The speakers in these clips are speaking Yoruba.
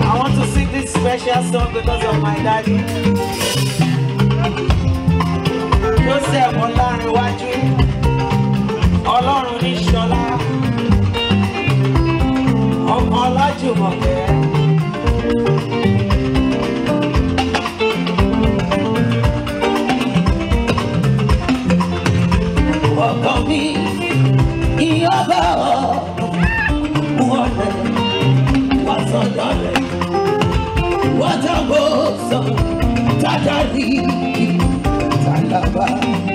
I want to sing this special song because of my daddy. Joseph Ọlárìnwájú, Ọlọ́run ní Ṣọlá, ọmọ Ọlájùmọ̀kẹ́. Ọkàn mi, ìyá bá ọ. Tatariki, Talaba.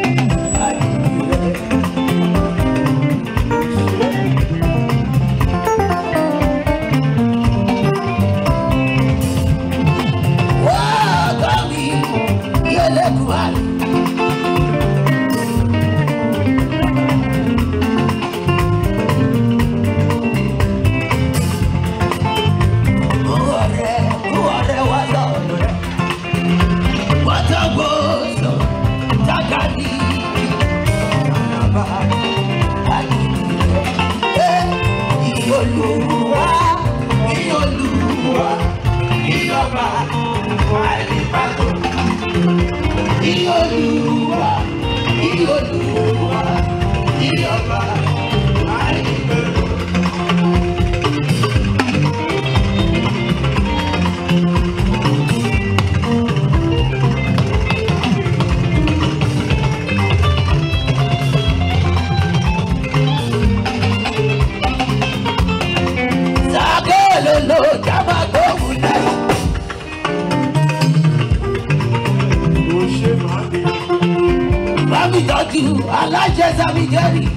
alájẹsàbí jẹ́rìí.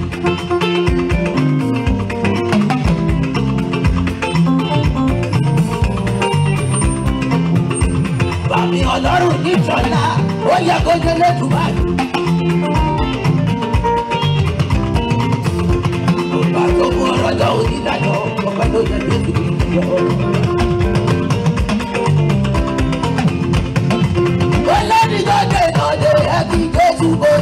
bàmí ọlọ́run nìjọ́lá ó yẹ kó délé dubai. bàbá tó mú ọ̀rọ̀ lọ́wọ́ nílànà ọ̀pẹ́ tó yẹ kó délé dubai.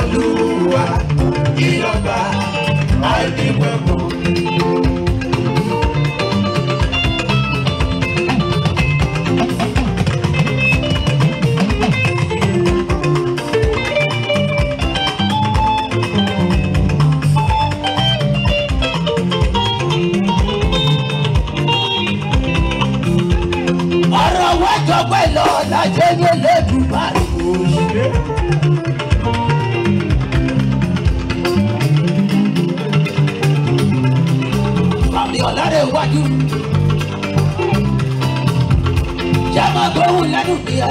olúwa ìlọ́ba àìníwẹ̀mọ́. ọ̀rọ̀ wájọ pẹ̀lú ọ̀làjẹ́ ní ẹlẹ́dùn. ìjà gbóhùn lẹ́nu mi à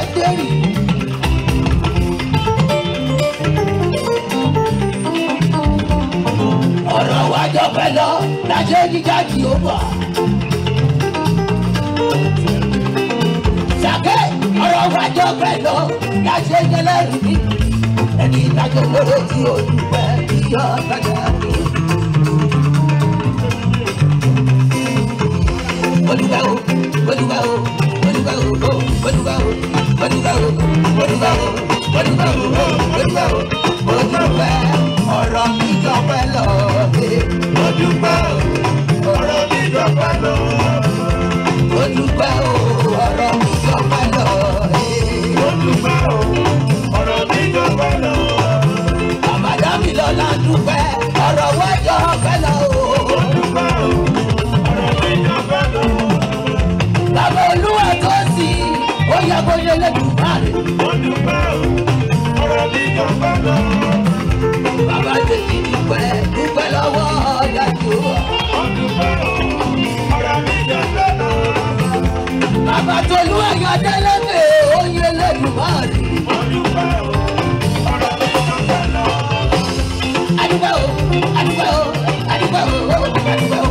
ọ̀rọ̀ wa jọ pẹ́ lọ láṣẹ jíjà kì ó bà. sàkẹ́ ọ̀rọ̀ wa jọ pẹ́ lọ láṣẹ jẹlẹ́rìí mi. ẹni ìdájọ́ lóró tí o ìyá ọ̀gájà mi. olùkọ́ dúpẹ́ o mo dúpẹ́ o mo dúpẹ́ o mo dúpẹ́ o mo dúpẹ́ ọ̀rọ̀ mi dọ́pẹ́ lọ́ọ̀dẹ mo dúpẹ́ o dúpẹ́ ọ̀rọ̀ mi dọ́pẹ́ lọ́ọ̀dẹ mo bóyá Elédùmarè. mo dúpẹ́ o ọ̀rọ̀ mi yọ gbọ́dọ̀. bàbá ti ní dúpẹ́ dúpẹ́ lọ́wọ́ ọ̀yà tó. mo dúpẹ́ o ọ̀rọ̀ mi yọ gbọ́dọ̀. bàbá tolú ẹ̀yà délẹ́gbẹ̀ oyè Elédùmarè. mo dúpẹ́ o ọ̀rọ̀ mi yọ gbọ́dọ̀. adúgbò o adúgbò o adúgbò o adúgbò o.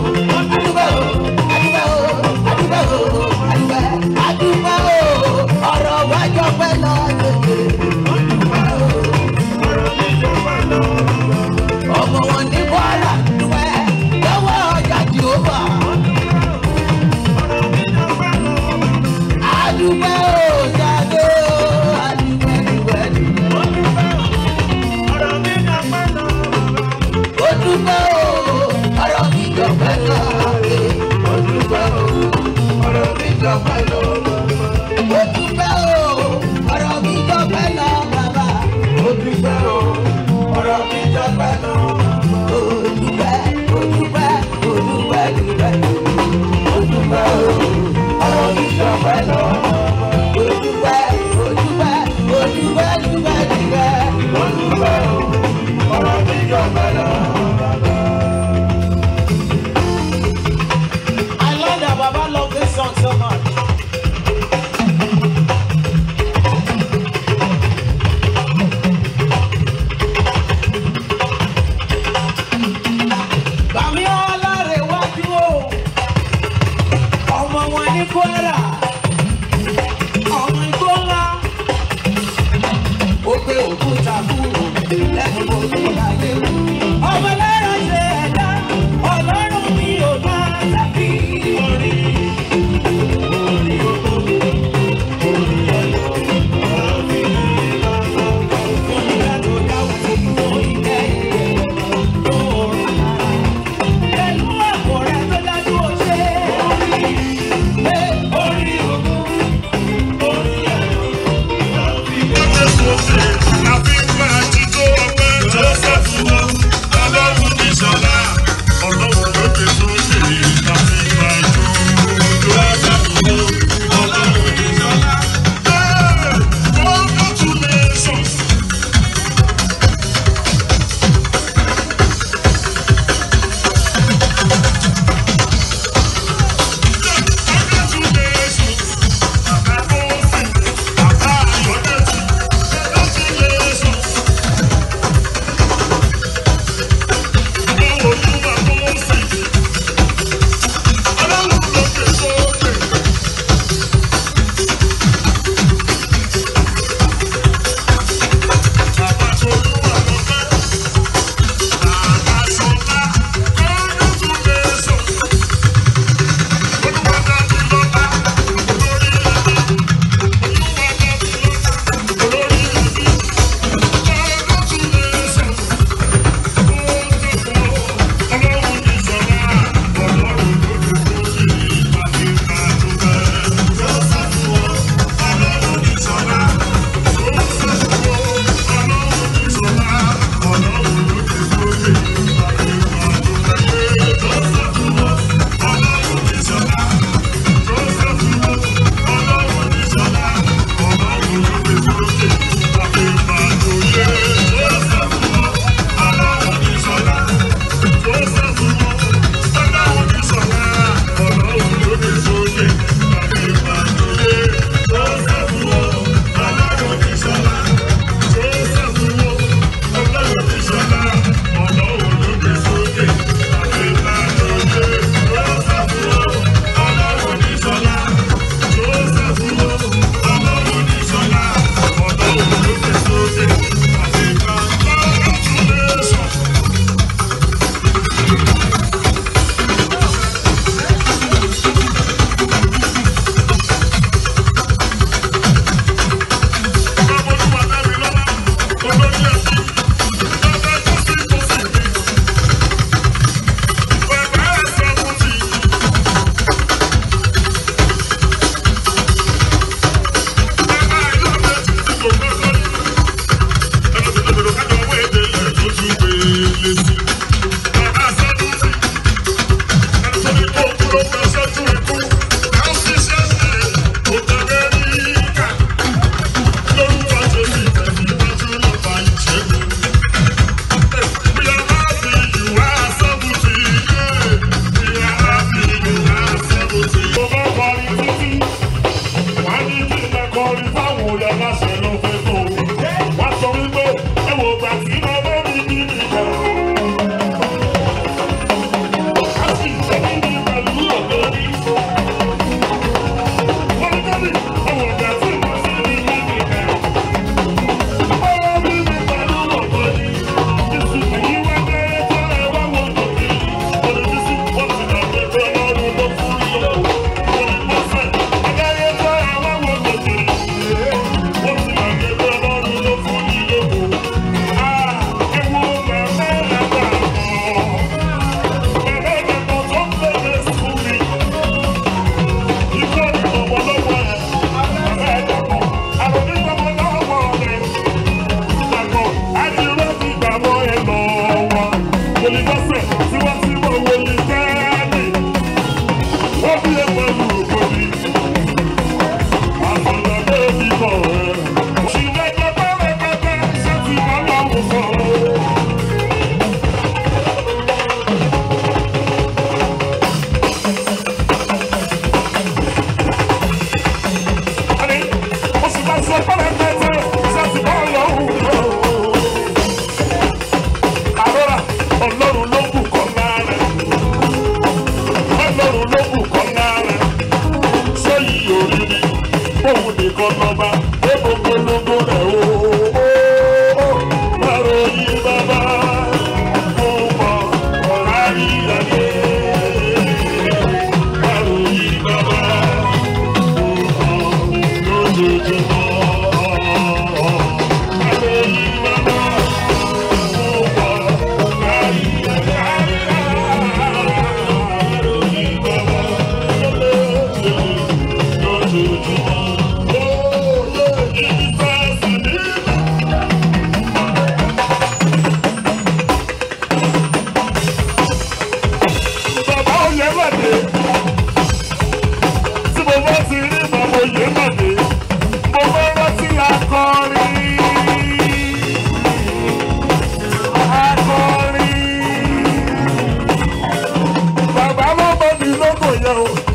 Oh.